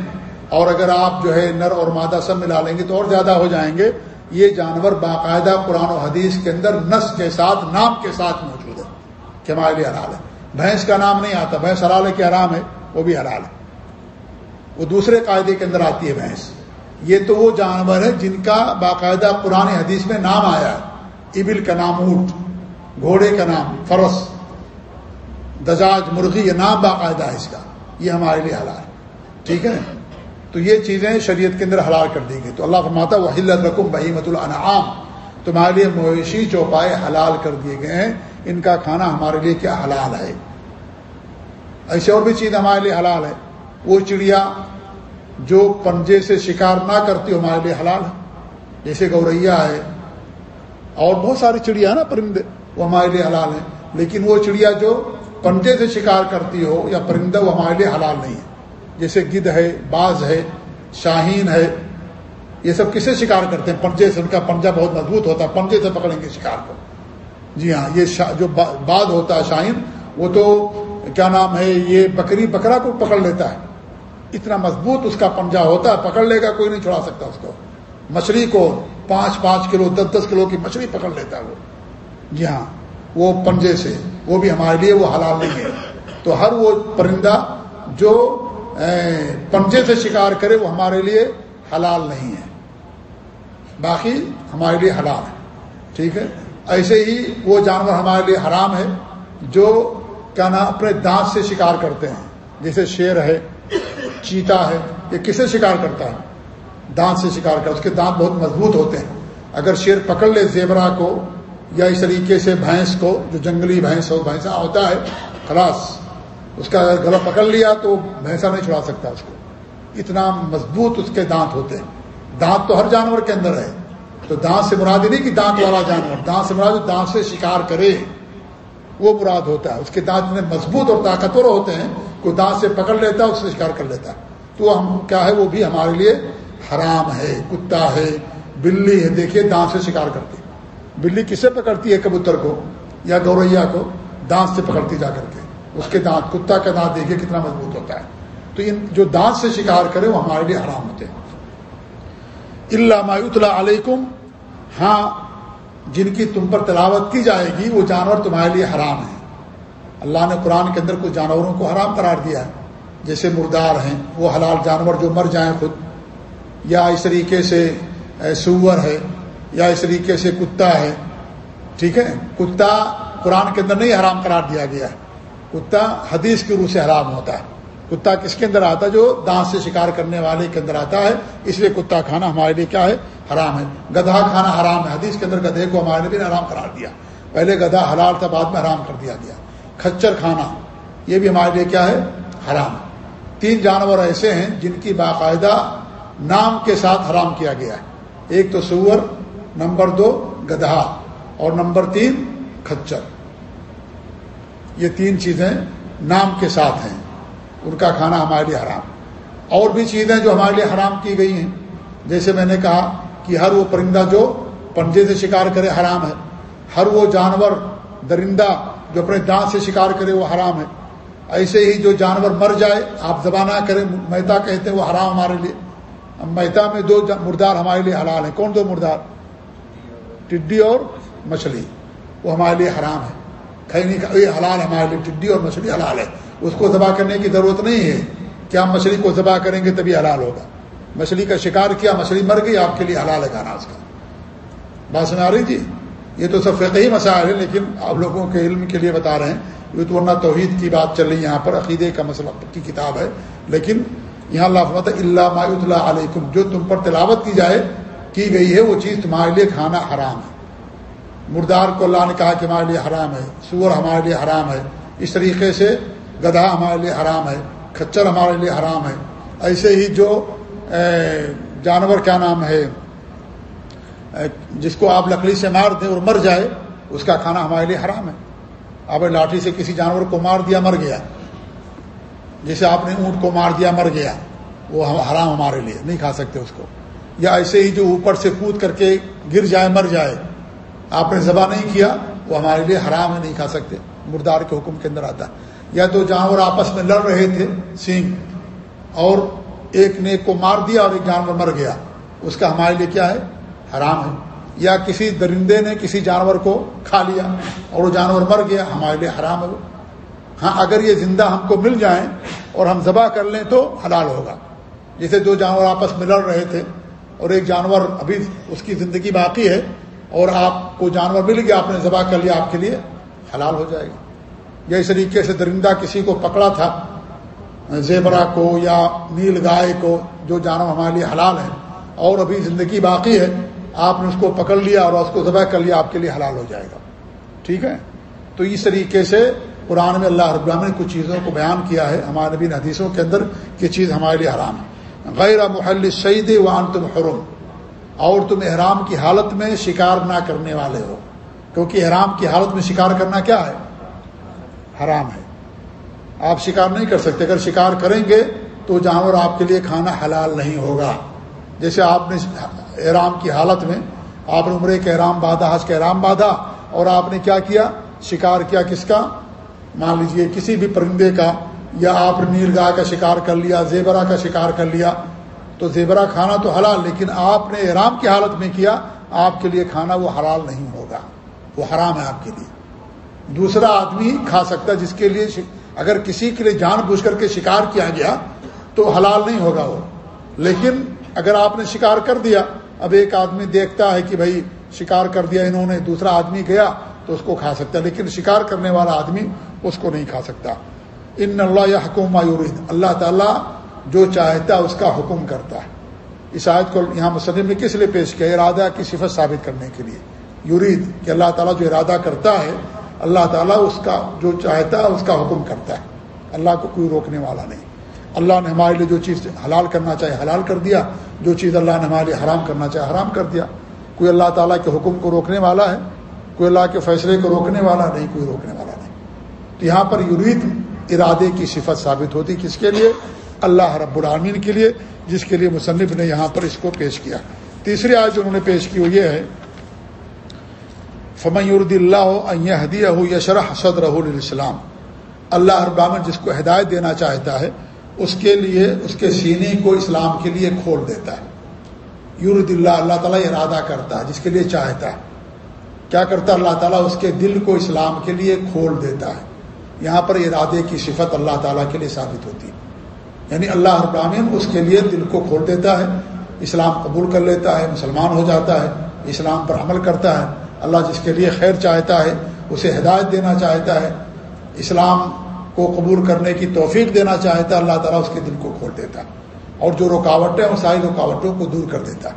اور اگر آپ جو ہے نر اور مادہ سب ملا لیں گے تو اور زیادہ ہو جائیں گے۔ یہ جانور باقاعدہ قرآن و حدیث کے اندر نس کے ساتھ، نام کے ساتھ موجود ہے کہ ہمارے لیے حلال ہے۔ بھینس کا نام نہیں آتا، بھینس حلال ہے کہ حرام ہے؟ وہ بھی حلال ہے۔ وہ دوسرے قاعدے کے اندر آتی ہے بھینس۔ یہ تو وہ جانور ہے جن کا باقاعدہ قرآن حدیث میں نام آیا ہے۔ ابل کا نام اونٹ گھوڑے کا نام فرس، دجاج، مرغی، یہ نام باقاعدہ ہے اس کا۔ یہ ہمارے لیے حلال ہے۔ ٹھیک ہے تو یہ چیزیں شریعت کے اندر حلال کر دی گئی۔ تو اللہ فرماتا وہ رقم بہیمت الانعام تمہارے لیے مویشی چوپائے حلال کر دیے گئے ہیں۔ ان کا کھانا ہمارے لیے کیا حلال ہے؟ ایسے اور بھی چیز ہمارے لیے حلال ہے۔ وہ چڑیا جو پنجے سے شکار نہ کرتی ہو ہمارے لیے حلال ہے۔ جیسے گوریا ہے۔ اور بہت ساری چڑیا ہے نا پرندے، وہ ہمارے لیے حلال ہیں۔ لیکن وہ چڑیا جو پنجے سے شکار کرتی ہو یا پرندہ، وہ ہمارے لیے حلال نہیں ہے۔ جیسے گدھ ہے، باز ہے، شاہین ہے، یہ سب کسے شکار کرتے ہیں؟ پنجے سے ان کا پنجہ بہت مضبوط ہوتا ہے، پنجے سے پکڑیں گے شکار کو۔ جی ہاں یہ جو بعد ہوتا ہے شاہین، وہ تو کیا نام ہے، یہ بکری بکرا کو پکڑ لیتا ہے۔ اتنا مضبوط اس کا پنجہ ہوتا ہے، پکڑ لے گا، کوئی نہیں چھوڑا سکتا اس کو۔ مچھلی کو پانچ پانچ کلو، دس دس کلو کی مچھلی پکڑ لیتا ہے وہ۔ جی ہاں وہ پنجے سے، وہ بھی ہمارے لیے وہ حلال نہیں ہے۔ تو ہر وہ پرندہ جو پنجے سے شکار کرے وہ ہمارے لیے حلال نہیں ہے۔ باقی ہمارے لیے حلال ہے۔ ٹھیک ہے؟ ایسے ہی وہ جانور ہمارے لیے حرام ہے جو کیا نام، اپنے دانت سے شکار کرتے ہیں۔ جیسے شیر ہے، چیتا ہے، یہ کسے شکار کرتا ہے؟ دانت سے شکار کرتا اس کے دانت بہت مضبوط ہوتے ہیں۔ اگر شیر پکڑ لے زیبرا کو یا اس طریقے سے بھینس کو، جو جنگلی بھینس ہو بھینسا ہوتا ہے، خلاص۔ اس کا اگر گلا پکڑ لیا تو بھینسا نہیں چھڑا سکتا اس کو۔ اتنا مضبوط اس کے دانت ہوتے ہیں۔ دانت تو ہر جانور کے اندر ہے۔ تو دانت سے مراد نہیں کہ دانت والا جانور، دانت سے مراد دانت سے شکار کرے۔ وہ مراد ہوتا ہے۔ اس کے دانت اتنے مضبوط اور طاقتور ہوتے ہیں کوئی دانت سے پکڑ لیتا ہے اس سے شکار کر لیتا ہے۔ تو ہم کیا ہے؟ وہ بھی ہمارے لیے حرام ہے، کتا ہے، بلی ہے۔ دیکھیے دانت سے شکار کرتی بلی کسے پکڑتی ہے کبوتر کو یا گوریا کو؟ دانت سے پکڑتی جا کر کے۔ اس کے دانت، کتا کا دانت دیکھیے کتنا مضبوط ہوتا ہے۔ تو ان جو دانت سے شکار کرے وہ ہمارے لیے حرام ہوتے ہیں۔ اللہ علیکم ہاں جن کی تم پر تلاوت کی جائے گی، وہ جانور تمہارے لیے حرام ہیں۔ اللہ نے قرآن کے اندر کچھ جانوروں کو حرام قرار دیا ہے۔ جیسے مردار ہیں، وہ حلال جانور جو مر جائیں خود۔ یا اس طریقے سے سور ہے، یا اس طریقے سے کتا ہے۔ ٹھیک ہے؟ کتا قرآن کے اندر نہیں حرام قرار دیا گیا ہے۔ کتا حدیث کی روح سے حرام ہوتا ہے۔ کتا کس کے اندر آتا ہے؟ جو دانت سے شکار کرنے والے کے اندر آتا ہے۔ اس لیے کتا کھانا ہمارے لیے کیا ہے؟ حرام ہے۔ گدھا کھانا حرام ہے۔ حدیث کے اندر گدھے کو ہمارے لیے بھی حرام قرار دیا۔ پہلے گدھا حلال تھا، بعد میں حرام کر دیا گیا۔ کھچر کھانا، یہ بھی ہمارے لیے کیا ہے؟ حرام۔ تین جانور ایسے ہیں جن کی باقاعدہ نام کے ساتھ حرام کیا گیا ہے۔ ایک تو سور، نمبر دو، گدھا اور نمبر تین، کھچر۔ یہ تین چیزیں نام کے ساتھ ہیں۔ ان کا کھانا ہمارے لیے حرام۔ اور بھی چیزیں جو ہمارے لیے حرام کی گئی ہیں۔ جیسے میں نے کہا کہ ہر وہ پرندہ جو پنجے سے شکار کرے حرام ہے۔ ہر وہ جانور درندہ جو اپنے دانت سے شکار کرے وہ حرام ہے۔ ایسے ہی جو جانور مر جائے، آپ زبانہ کریں مہتا کہتے ہیں وہ حرام ہمارے لیے۔ مہتا میں دو مردار ہمارے لیے حلال ہیں۔ کون دو مردار؟ ٹڈی اور مچھلی۔ وہ ہمارے لیے حرام ہے۔ کھینی کا یہ حلال ہمارے لیے ٹڈی اور مچھلی حلال ہے۔ اس کو ذبح کرنے کی ضرورت نہیں ہے۔ کہ ہم مچھلی کو ذبح کریں گے تبھی حلال ہوگا۔ مچھلی کا شکار کیا، مچھلی مر گئی، آپ کے لیے حلال ہے کھانا اس کا۔ بات سنا رہی جی یہ تو سب فقہی مسائل ہے لیکن آپ لوگوں کے علم کے لیے بتا رہے ہیں۔ یہ تو ورنہ توحید کی بات چل رہی ہے۔ یہاں پر عقیدے کا مسئلہ کی کتاب ہے۔ لیکن یہاں اللہ فرماتا اللہ مایوت اللہ علیکم جو تم پر تلاوت کی جائے، کی گئی ہے، وہ چیز تمہارے لیے کھانا حرام ہے۔ مردار کو اللہ نے کہا کہ ہمارے لیے حرام ہے، سور ہمارے لیے حرام ہے، اس طریقے سے گدھا ہمارے لیے حرام ہے، کھچر ہمارے لیے حرام ہے۔ ایسے ہی جو جانور کیا نام ہے جس کو آپ لکڑی سے مار دیں اور مر جائے، اس کا کھانا ہمارے لیے حرام ہے۔ آپ نے لاٹھی سے کسی جانور کو مار دیا، مر گیا۔ جیسے آپ نے اونٹ کو مار دیا، مر گیا۔ وہ حرام ہمارے لیے، نہیں کھا سکتے اس کو۔ یا ایسے ہی جو اوپر سے کود کر کے گر جائے، مر جائے۔ آپ نے ذبح نہیں کیا، وہ ہمارے لیے حرام ہے، نہیں کھا سکتے۔ مردار کے حکم کے اندر آتا ہے۔ یا تو جانور آپس میں لڑ رہے تھے، سینگ، اور ایک نے کو مار دیا اور ایک جانور مر گیا۔ اس کا ہمارے لیے کیا ہے؟ حرام ہے۔ یا کسی درندے نے کسی جانور کو کھا لیا اور وہ جانور مر گیا، ہمارے لیے حرام ہے وہ۔ ہاں اگر یہ زندہ ہم کو مل جائیں اور ہم ذبح کر لیں تو حلال ہوگا۔ جیسے دو جانور آپس میں لڑ رہے تھے اور ایک جانور ابھی اس کی زندگی باقی ہے اور آپ کو جانور مل گیا، آپ نے ذبح کر لیا آپ کے لیے، حلال ہو جائے گا یا اس طریقے سے درندہ کسی کو پکڑا تھا، زیبرا کو یا نیل گائے کو، جو جانور ہمارے لیے حلال ہے اور ابھی زندگی باقی ہے، آپ نے اس کو پکڑ لیا اور اس کو ذبح کر لیا، آپ کے لیے حلال ہو جائے گا۔ ٹھیک ہے؟ تو اس طریقے سے قرآن میں اللہ رب نے کچھ چیزوں کو بیان کیا ہے، ہمارے نبی حدیثوں کے اندر یہ چیز ہمارے لیے حرام ہے۔ غیر محل شعید وان تم حرم۔ اور تم احرام کی حالت میں شکار نہ کرنے والے ہو۔ کیونکہ احرام کی حالت میں شکار کرنا کیا ہے؟ حرام ہے۔ آپ شکار نہیں کر سکتے۔ اگر شکار کریں گے تو جانور آپ کے لیے کھانا حلال نہیں ہوگا۔ جیسے آپ نے احرام کی حالت میں آپ نے عمرے کے احرام باندھا حج کا احرام باندھا اور آپ نے کیا کیا؟ شکار کیا کس کا؟ مان لیجیے کسی بھی پرندے کا، یا آپ نے نیل گائے کا شکار کر لیا زیبرا کا شکار کر لیا تو زیبرا کھانا تو حلال، لیکن آپ نے احرام کی حالت میں کیا، آپ کے لیے کھانا وہ حلال نہیں ہوگا، وہ حرام ہے آپ کے لیے۔ دوسرا آدمی کھا سکتا ہے جس کے لیے اگر کسی کے لیے جان بوجھ کر کے شکار کیا گیا تو حلال نہیں ہوگا وہ۔ لیکن اگر آپ نے شکار کر دیا، اب ایک آدمی دیکھتا ہے کہ بھائی شکار کر دیا انہوں نے، دوسرا آدمی گیا تو اس کو کھا سکتا ہے، لیکن شکار کرنے والا آدمی اس کو نہیں کھا سکتا۔ ان اللہ یا حکومہ اللہ تعالیٰ جو چاہتا ہے اس کا حکم کرتا ہے۔ اس آیت کو یہاں مسلم نے کس لیے پیش کیا؟ ارادہ کی صفت ثابت کرنے کے لیے۔ یورید کہ اللہ تعالیٰ جو ارادہ کرتا ہے، اللہ تعالیٰ اس کا جو چاہتا ہے، اس کا حکم کرتا ہے۔ اللہ کو کوئی روکنے والا نہیں۔ اللہ نے ہمارے لیے جو چیز حلال کرنا چاہے، حلال کر دیا۔ جو چیز اللہ نے ہمارے لیے حرام کرنا چاہے، حرام کر دیا۔ کوئی اللہ تعالیٰ کے حکم کو روکنے والا ہے، کوئی اللہ کے فیصلے کو روکنے والا نہیں، کوئی روکنے والا نہیں۔ تو یہاں پر یورید ارادے کی صفت ثابت ہوتی کس کے لیے؟ اللہ رب العالمین کے لیے، جس کے لیے مصنف نے یہاں پر اس کو پیش کیا۔ تیسری آج جو انہوں نے پیش کی وہ یہ ہے فمیورد اللہ حدیہ ہو یشرح صدر الاسلام اللہ ابامن جس کو ہدایت دینا چاہتا ہے، اس کے لیے، اس کے سینے کو اسلام کے لیے کھول دیتا ہے۔ یورد اللہ اللہ تعالیٰ ارادہ کرتا ہے، جس کے لیے چاہتا ہے۔ کیا کرتا ہے؟ اللہ تعالیٰ اس کے دل کو اسلام کے لیے کھول دیتا ہے۔ یہاں پر ارادے کی صفت اللہ تعالیٰ کے لیے ثابت ہوتی ہے۔ یعنی اللہ ابراہین اس کے لیے دل کو کھول دیتا ہے، اسلام قبول کر لیتا ہے، مسلمان ہو جاتا ہے، اسلام پر عمل کرتا ہے، اللہ جس کے لیے خیر چاہتا ہے، اسے ہدایت دینا چاہتا ہے، اسلام کو قبول کرنے کی توفیق دینا چاہتا ہے، اللہ تعالیٰ اس کے دل کو کھول دیتا ہے۔ اور جو رکاوٹیں وہ ساری رکاوٹوں کو دور کر دیتا ہے۔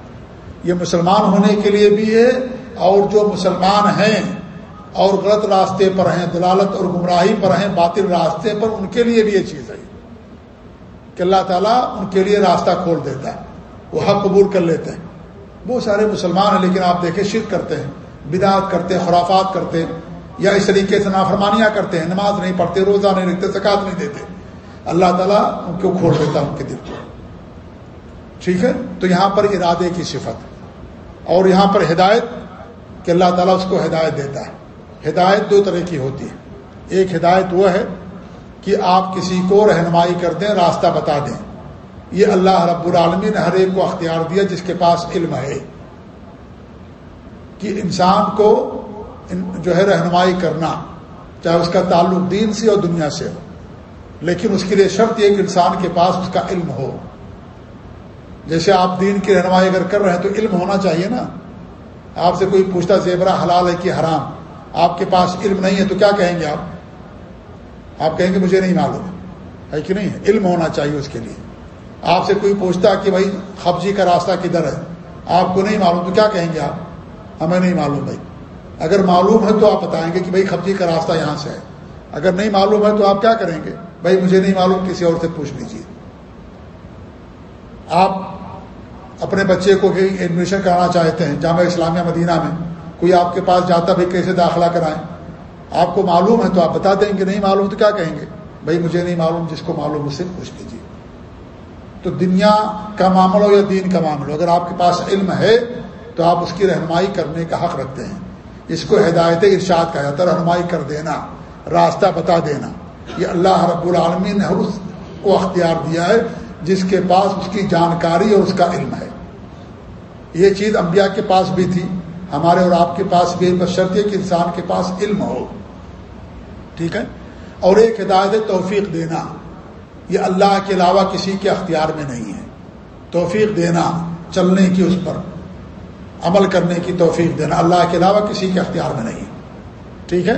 یہ مسلمان ہونے کے لیے بھی ہے، اور جو مسلمان ہیں اور غلط راستے پر ہیں، دلالت اور گمراہی پر ہیں، باطل راستے پر، ان کے لیے بھی یہ چیز ہے۔ کہ اللہ تعالیٰ ان کے لیے راستہ کھول دیتا ہے، وہ حق قبول کر لیتے ہیں۔ بہت سارے مسلمان ہیں، لیکن آپ دیکھیں شرک کرتے ہیں بدعت کرتے ہیں، خرافات کرتے ہیں، یا اس طریقے سے نافرمانیاں کرتے ہیں، نماز نہیں پڑھتے، روزہ نہیں رکھتے زکات نہیں دیتے۔ اللہ تعالیٰ ان کو کھول دیتا ان کے دل کو۔ ٹھیک ہے؟ تو یہاں پر ارادے کی صفت۔ اور یہاں پر ہدایت کہ اللہ تعالیٰ اس کو ہدایت دیتا ہے۔ ہدایت دو طرح کی ہوتی ہے۔ ایک ہدایت وہ ہے کہ آپ کسی کو رہنمائی کر دیں، راستہ بتا دیں۔ یہ اللہ رب العالمین نے ہر ایک کو اختیار دیا جس کے پاس علم ہے۔ کہ انسان کو جو ہے رہنمائی کرنا، چاہے اس کا تعلق دین سے اور دنیا سے ہو۔ لیکن اس کے لیے شرط یہ کہ انسان کے پاس اس کا علم ہو۔ جیسے آپ دین کی رہنمائی اگر کر رہے ہیں تو علم ہونا چاہیے نا۔ آپ سے کوئی پوچھتا زیبرا حلال ہے کہ حرام؟ آپ کے پاس علم نہیں ہے تو کیا کہیں گے آپ؟ آپ کہیں گے مجھے نہیں معلوم ہے کہ نہیں علم ہونا چاہیے اس کے لیے۔ آپ سے کوئی پوچھتا کہ بھائی، خبجی کا راستہ کدھر ہے؟ آپ کو نہیں معلوم، تو کیا کہیں گے آپ؟ ہمیں نہیں معلوم بھائی۔ اگر معلوم ہے تو آپ بتائیں گے کہ بھائی، خبجی کا راستہ یہاں سے ہے۔ اگر نہیں معلوم ہے تو آپ کیا کریں گے؟ بھائی، مجھے نہیں معلوم، کسی اور سے پوچھ لیجیے آپ اپنے بچے کو ایڈمیشن کرانا چاہتے ہیں، جامعہ اسلامیہ مدینہ میں، کوئی آپ کے پاس جاتا بھائی، کیسے داخلہ کرائیں؟ آپ کو معلوم ہے تو آپ بتا دیں گے نہیں معلوم تو کیا کہیں گے؟ بھائی مجھے نہیں معلوم، جس کو معلوم اس سے پوچھ لیجیے تو دنیا کا معاملہ ہو یا دین کا معاملہ اگر آپ کے پاس علم ہے تو آپ اس کی رہنمائی کرنے کا حق رکھتے ہیں۔ اس کو ہدایت ارشاد کہا جاتا ہے، رہنمائی کر دینا، راستہ بتا دینا۔ یہ اللہ رب العالمین نے اس کو اختیار دیا ہے جس کے پاس اس کی جانکاری اور اس کا علم ہے۔ یہ چیز انبیاء کے پاس بھی تھی۔ ہمارے اور آپ کے پاس بھی بشرط کہ انسان کے پاس علم ہو۔ ٹھیک ہے؟ اور ایک ہدایت توفیق دینا۔ یہ اللہ کے علاوہ کسی کے اختیار میں نہیں ہے۔ توفیق دینا، چلنے کی اس پر۔ عمل کرنے کی توفیق دینا۔ اللہ کے علاوہ کسی کے اختیار میں نہیں۔ ٹھیک ہے؟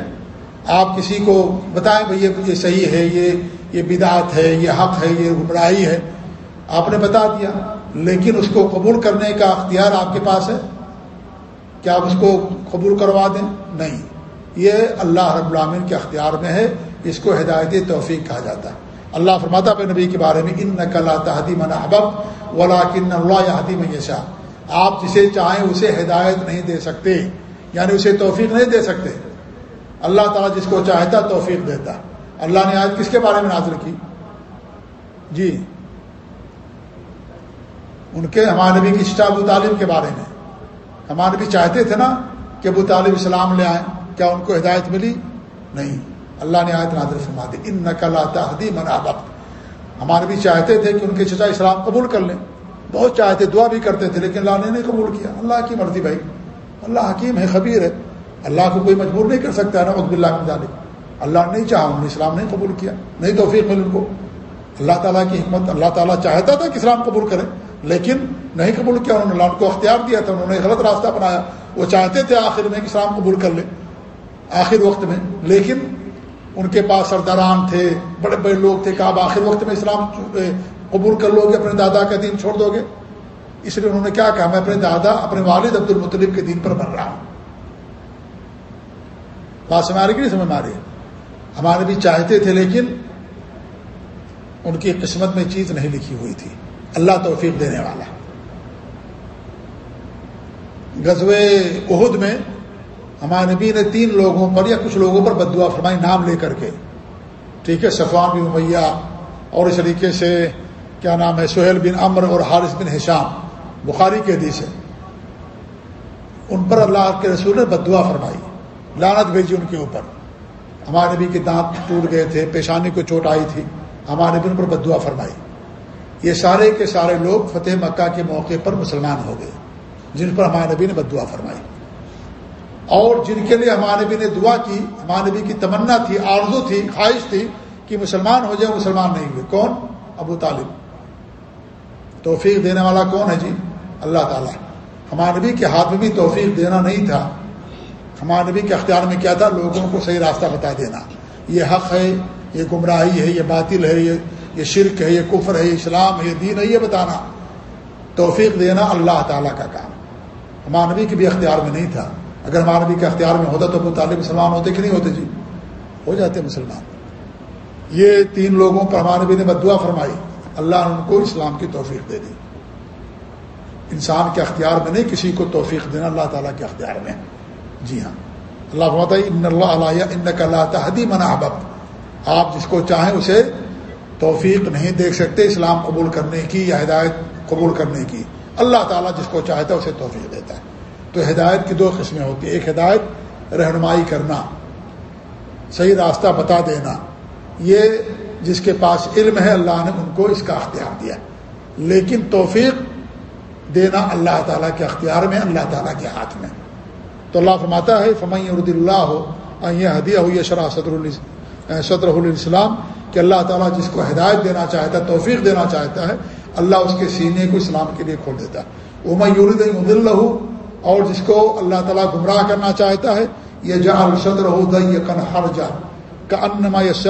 آپ کسی کو بتائیں بھائی یہ صحیح ہے، یہ یہ بدعت ہے، یہ حق ہے، یہ گمراہی ہے۔ آپ نے بتا دیا، لیکن اس کو قبول کرنے کا اختیار آپ کے پاس ہے؟ کیا آپ اس کو قبول کروا دیں؟ نہیں. یہ اللہ رب العامن کے اختیار میں ہے، اس کو ہدایت توفیق کہا جاتا ہے۔ اللہ فرماتا پہ نبی کے بارے میں ان نقل تحدی من احبب ولا کن اللہ حدی میشا آپ جسے چاہیں اسے ہدایت نہیں دے سکتے یعنی اسے توفیق نہیں دے سکتے۔ اللہ تعالیٰ جس کو چاہتا توفیق دیتا اللہ نے آج کس کے بارے میں نازل کی؟ جی ان کے ہمارے نبی کی ابو طالب کے بارے میں۔ ہمارے بھی چاہتے تھے نا کہ ابو طالب اسلام لے آئیں، کیا ان کو ہدایت ملی؟ نہیں۔ اللہ نے آیت نادر فرما دی ان نقل تحدی منا وقت ہمارے بھی چاہتے تھے کہ ان کے چچا اسلام قبول کر لیں۔ بہت چاہتے، دعا بھی کرتے تھے، لیکن اللہ نے نہیں قبول کیا۔ اللہ کی مرضی بھائی، اللہ حکیم ہے، خبیر ہے۔ اللہ کو کوئی مجبور نہیں کر سکتا ہے نا عبد اللہ جانب اللہ نہیں چاہا، انہوں نے اسلام نہیں قبول کیا۔ نہیں توفیق مل ان کو۔ اللہ تعالیٰ کی حکمت، اللہ تعالیٰ چاہتا تھا کہ اسلام قبول کرے۔ لیکن نہیں قبول کیا انہوں نے اللہ کو اختیار دیا تھا، انہوں نے غلط راستہ اپنایا۔ وہ چاہتے تھے آخر میں کہ اسلام قبول کر لے، آخر وقت میں۔ لیکن ان کے پاس سرداران تھے، بڑے بڑے لوگ تھے کہ آپ آخر وقت میں اسلام قبول کر لو گے، اپنے دادا کا دین چھوڑ دو گے۔ اس لیے انہوں نے کیا کہا، میں اپنے دادا، اپنے والد عبد المطلب کے دین پر بن رہا ہوں۔ بات سمجھ رہی کہ نہیں سمجھ رہی ہمارے بھی چاہتے تھے لیکن ان کی قسمت میں چیز نہیں لکھی ہوئی تھی۔ اللہ توفیق دینے والا۔ غزوے عہد میں ہمارے نبی نے تین لوگوں پر یا کچھ لوگوں پر بدعا فرمائی، نام لے کر کے۔ ٹھیک ہے صفان بن میاں اور اس طریقے سے کیا نام ہے، سہیل بن امر اور حارث بن حشام، بخاری کے حدیث ہے۔ ان پر اللہ کے رسول نے بدعا فرمائی لانت بھیجی ان کے اوپر۔ ہمارے نبی کے دانت ٹوٹ گئے تھے، پیشانی کو چوٹ آئی تھی، ہمارے نبی ان پر بدعا فرمائی۔ یہ سارے کے سارے لوگ فتح مکہ کے موقع پر مسلمان ہو گئے، جن پر ہمارے نبی نے بدعا فرمائی۔ اور جن کے لیے ہمارے نبی نے دعا کی، ہمارے نبی کی تمنا تھی، آرزو تھی، خواہش تھی کہ مسلمان ہو جائے، مسلمان نہیں ہوئے۔ کون؟ ابو طالب۔ توفیق دینے والا کون ہے جی؟ اللہ تعالیٰ۔ ہمارے نبی کے ہاتھ میں بھی توفیق دینا نہیں تھا۔ ہمارے نبی کے اختیار میں کیا تھا؟ لوگوں کو صحیح راستہ بتا دینا۔ یہ حق ہے، یہ گمراہی ہے، یہ باطل ہے، یہ یہ شرک ہے، یہ کفر ہے، یہ اسلام ہے، یہ دین ہے، یہ بتانا۔ توفیق دینا اللہ تعالیٰ کا کام۔ ہمارے نبی کے بھی اختیار میں نہیں تھا۔ اگر ہمارے نبی کے اختیار میں ہوتا تو ابو طالب مسلمان ہوتے کہ نہیں ہوتے جی؟ ہو جاتے مسلمان۔ یہ تین لوگوں پر ہمارے نبی نے بدعا فرمائی۔ اللہ نے ان کو اسلام کی توفیق دے دی۔ انسان کے اختیار میں نہیں کسی کو توفیق دینا، اللہ تعالیٰ کے اختیار میں۔ جی ہاں۔ اللہ ان اللہ علیہ ان کا اللہ تحدی منا آپ جس کو چاہیں اسے توفیق نہیں دیکھ سکتے اسلام قبول کرنے کی یا ہدایت قبول کرنے کی۔ اللہ تعالیٰ جس کو چاہتا ہے اسے توفیق دیتا ہے۔ تو ہدایت کی دو قسمیں ہوتی ہیں، ایک ہدایت رہنمائی کرنا، صحیح راستہ بتا دینا۔ یہ جس کے پاس علم ہے، اللہ نے ان کو اس کا اختیار دیا۔ لیکن توفیق دینا اللہ تعالیٰ کے اختیار میں، اللہ تعالیٰ کے ہاتھ میں۔ تو اللہ فرماتا ہے فمئی ارد اللہ ہو یہ ہدیہ ہوئی شرح صدر صدر الاسلام کہ اللہ تعالیٰ جس کو ہدایت دینا چاہتا ہے، توفیق دینا چاہتا ہے، اللہ اس کے سینے کو اسلام کے لیے کھول دیتا ہے۔ عمر یورد اللہ اور جس کو اللہ تعالیٰ گمراہ کرنا چاہتا ہے یہ جا الصدر ہو کن ہر جا کا انما یس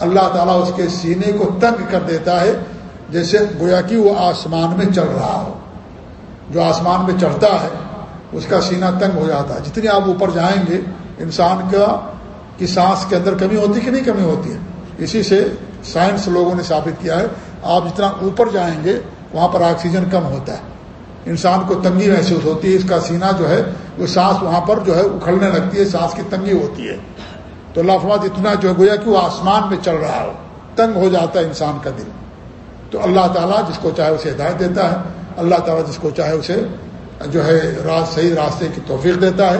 اللہ تعالیٰ اس کے سینے کو تنگ کر دیتا ہے، جیسے گویا کہ وہ آسمان میں چڑھ رہا ہو۔ جو آسمان میں چڑھتا ہے، اس کا سینہ تنگ ہو جاتا ہے۔ جتنی آپ اوپر جائیں گے، انسان کا کی سانس کے اندر کمی ہوتی ہے کہ نہیں کمی ہوتی ہے۔ اسی سے سائنس لوگوں نے ثابت کیا ہے، آپ جتنا اوپر جائیں گے، وہاں پر آکسیجن کم ہوتا ہے۔ انسان کو تنگی محسوس ہوتی ہے، اس کا سینہ جو ہے، وہ سانس وہاں پر جو ہے، اکھڑنے لگتی ہے، سانس کی تنگی ہوتی ہے۔ تو اللہ فرماد اتنا جو ہے، گویا کہ وہ آسمان میں چل رہا ہو، تنگ ہو جاتا ہے انسان کا دل۔ تو اللہ تعالیٰ جس کو چاہے اسے ہدایت دیتا ہے۔ اللہ تعالیٰ جس کو چاہے اسے جو ہے، راز، صحیح راستے کی توفیق دیتا ہے۔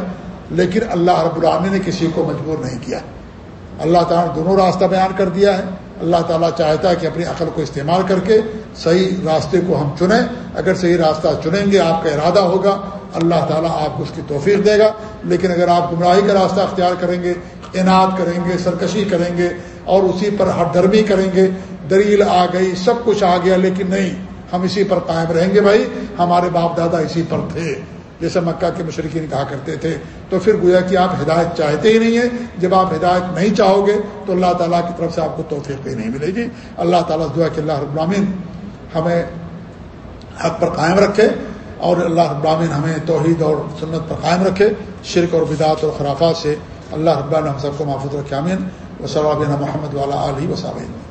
لیکن اللہ رب العامی نے کسی کو مجبور نہیں کیا۔ اللہ تعالیٰ نے دونوں راستہ بیان کر دیا ہے۔ اللہ تعالیٰ چاہتا ہے کہ اپنی عقل کو استعمال کر کے صحیح راستے کو ہم چنیں۔ اگر صحیح راستہ چنیں گے، آپ کا ارادہ ہوگا۔ اللہ تعالیٰ آپ کو اس کی توفیق دے گا۔ لیکن اگر آپ گمراہی کا راستہ اختیار کریں گے، انعد کریں گے، سرکشی کریں گے اور اسی پر ہر درمی کریں گے، دلیل آ گئی، سب کچھ آ گیا، لیکن نہیں، ہم اسی پر قائم رہیں گے بھائی۔ ہمارے باپ دادا اسی پر تھے۔ جیسے مکہ کے مشرقین کہا کرتے تھے، تو پھر گویا کہ آپ ہدایت چاہتے ہی نہیں ہیں۔ جب آپ ہدایت نہیں چاہو گے، تو اللہ تعالیٰ کی طرف سے آپ کو توفیق بھی نہیں ملے گی۔ اللہ تعالیٰ دعا کہ اللہ ابرامین ہمیں حق پر قائم رکھے اور اللہ ابرامین ہمیں توحید اور سنت پر قائم رکھے۔ شرک اور بدعت اور خرافات سے اللہ رب ہم سب کو محفوظ رکھے امین و صلابین محمد والا علیہ وسلم